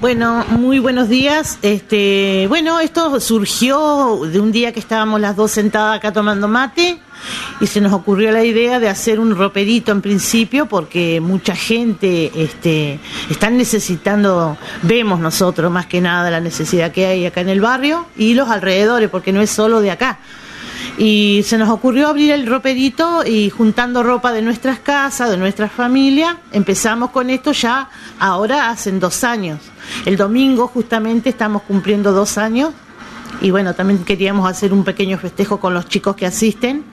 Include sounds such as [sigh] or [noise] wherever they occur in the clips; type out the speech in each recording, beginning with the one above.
Bueno, muy buenos días. Este, bueno, esto surgió de un día que estábamos las dos sentadas acá tomando mate y se nos ocurrió la idea de hacer un roperito en principio porque mucha gente este, están necesitando, vemos nosotros más que nada la necesidad que hay acá en el barrio y los alrededores, porque no es solo de acá. Y se nos ocurrió abrir el roperito y juntando ropa de nuestras casas, de nuestra familia, empezamos con esto ya ahora hacen dos años. El domingo justamente estamos cumpliendo dos años y bueno, también queríamos hacer un pequeño festejo con los chicos que asisten.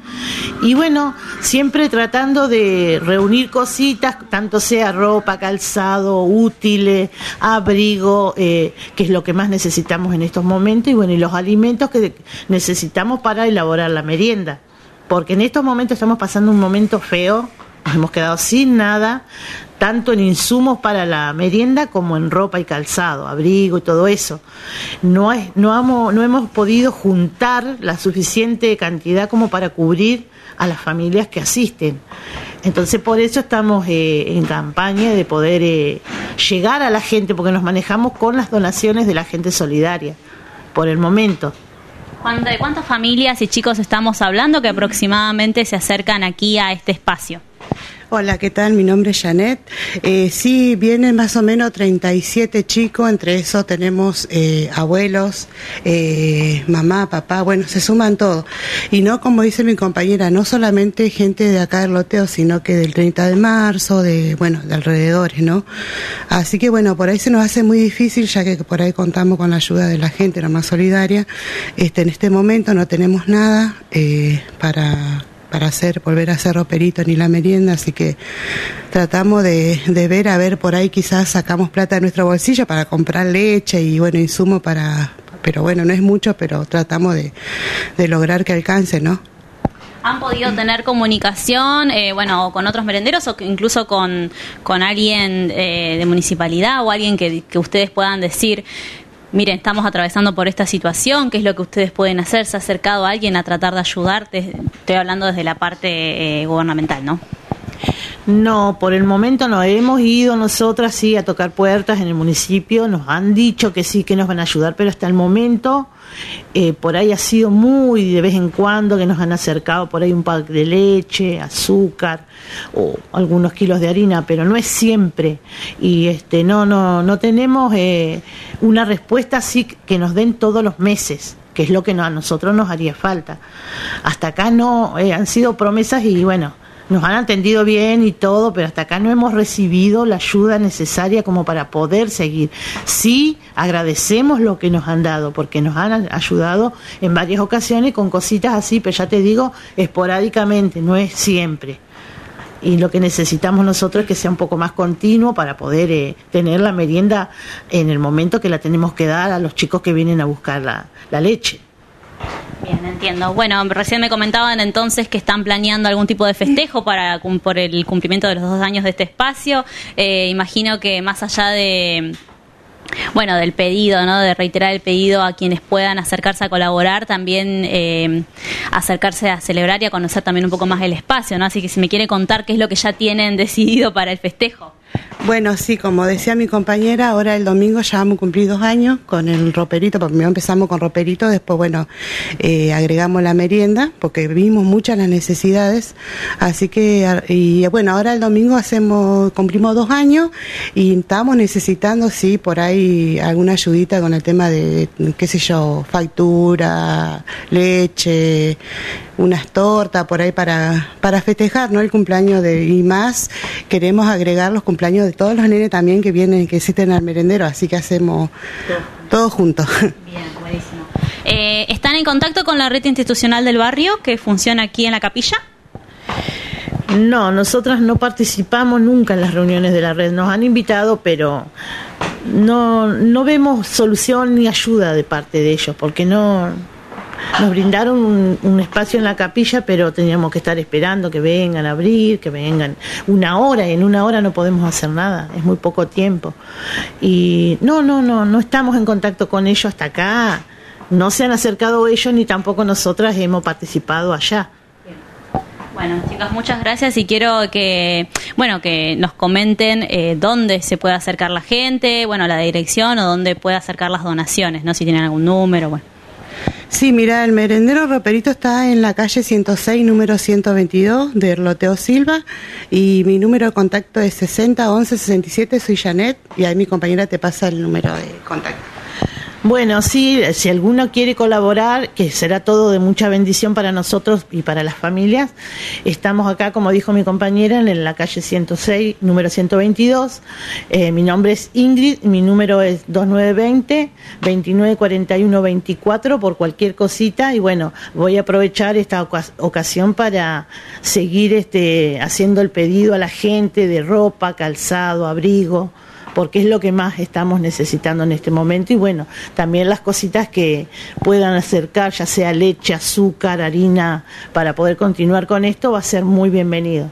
Y bueno, siempre tratando de reunir cositas, tanto sea ropa, calzado, útiles, abrigo, eh, que es lo que más necesitamos en estos momentos, y bueno, y los alimentos que necesitamos para elaborar la merienda. Porque en estos momentos estamos pasando un momento feo, hemos quedado sin nada, tanto en insumos para la merienda como en ropa y calzado, abrigo y todo eso. No, es, no, no hemos podido juntar la suficiente cantidad como para cubrir a las familias que asisten. Entonces por eso estamos eh, en campaña de poder eh, llegar a la gente, porque nos manejamos con las donaciones de la gente solidaria, por el momento. ¿De cuántas familias y chicos estamos hablando que aproximadamente se acercan aquí a este espacio? Hola, ¿qué tal? Mi nombre es Janet. Eh, sí, vienen más o menos 37 chicos, entre eso tenemos eh, abuelos, eh, mamá, papá, bueno, se suman todos. Y no, como dice mi compañera, no solamente gente de acá del loteo, sino que del 30 de marzo, de, bueno, de alrededores, ¿no? Así que bueno, por ahí se nos hace muy difícil, ya que por ahí contamos con la ayuda de la gente, la más solidaria. Este, en este momento no tenemos nada eh, para para hacer, volver a hacer roperito ni la merienda, así que tratamos de, ver, a ver, por ahí quizás sacamos plata de nuestro bolsillo para comprar leche y bueno, insumo para, pero bueno, no es mucho, pero tratamos de, lograr que alcance, ¿no? ¿Han podido tener comunicación, eh, bueno, con otros merenderos o incluso con, con alguien eh, de municipalidad o alguien que, que ustedes puedan decir, miren, estamos atravesando por esta situación, ¿qué es lo que ustedes pueden hacer? ¿Se ha acercado a alguien a tratar de ayudarte? Estoy hablando desde la parte eh, gubernamental, ¿no? No, por el momento no. Hemos ido nosotras sí a tocar puertas en el municipio, nos han dicho que sí, que nos van a ayudar, pero hasta el momento eh, por ahí ha sido muy de vez en cuando que nos han acercado por ahí un pack de leche, azúcar o algunos kilos de harina, pero no es siempre. Y este no, no, no tenemos eh, una respuesta así que nos den todos los meses que es lo que a nosotros nos haría falta. Hasta acá no, eh, han sido promesas y bueno, nos han atendido bien y todo, pero hasta acá no hemos recibido la ayuda necesaria como para poder seguir. Sí, agradecemos lo que nos han dado, porque nos han ayudado en varias ocasiones con cositas así, pero ya te digo, esporádicamente, no es siempre. Y lo que necesitamos nosotros es que sea un poco más continuo para poder eh, tener la merienda en el momento que la tenemos que dar a los chicos que vienen a buscar la leche. Bien, entiendo. Bueno, recién me comentaban entonces que están planeando algún tipo de festejo para por el cumplimiento de los dos años de este espacio. Eh, imagino que más allá de bueno, del pedido, ¿no? De reiterar el pedido a quienes puedan acercarse a colaborar, también eh, acercarse a celebrar y a conocer también un poco más el espacio, ¿no? Así que si me quiere contar qué es lo que ya tienen [laughs] decidido para el festejo. Bueno, sí, como decía mi compañera, ahora el domingo ya vamos a cumplir dos años con el roperito, porque primero empezamos con roperito, después, bueno, eh, agregamos la merienda, porque vimos muchas las necesidades, así que, y bueno, ahora el domingo hacemos, cumplimos dos años y estamos necesitando, sí, por ahí alguna ayudita con el tema de, qué sé yo, factura, leche, unas tortas por ahí para, para festejar, ¿no? El cumpleaños de, y más, queremos agregar los cumpleaños de todos los nenes también que vienen, que existen al merendero, así que hacemos todo juntos. [laughs] Bien, buenísimo. Eh, ¿Están en contacto con la red institucional del barrio que funciona aquí en la capilla? No, nosotras no participamos nunca en las reuniones de la red. Nos han invitado, pero no, no vemos solución ni ayuda de parte de ellos, porque no, nos brindaron un, espacio en la capilla, pero teníamos que estar esperando que vengan a abrir, que vengan una hora, y en una hora no podemos hacer nada, es muy poco tiempo. Y no, no, no, no estamos en contacto con ellos hasta acá, no se han acercado ellos ni tampoco nosotras hemos participado allá. Bueno, chicas, muchas gracias y quiero que, bueno, que nos comenten eh, dónde se puede acercar la gente, bueno, la dirección o dónde puede acercar las donaciones, ¿no? Si tienen algún número, bueno. Sí, mira, el merendero roperito está en la calle 106, número 122 de Erloteo Silva y mi número de contacto es 60 11 67, soy Janet y ahí mi compañera te pasa el número de contacto. Bueno, sí, si alguno quiere colaborar, que será todo de mucha bendición para nosotros y para las familias, estamos acá, como dijo mi compañera, en la calle 106, número 122. Eh, mi nombre es Ingrid, mi número es 2920 294124 por cualquier cosita y bueno, voy a aprovechar esta ocasión para seguir este haciendo el pedido a la gente de ropa, calzado, abrigo porque es lo que más estamos necesitando en este momento y bueno, también las cositas que puedan acercar, ya sea leche, azúcar, harina, para poder continuar con esto, va a ser muy bienvenido.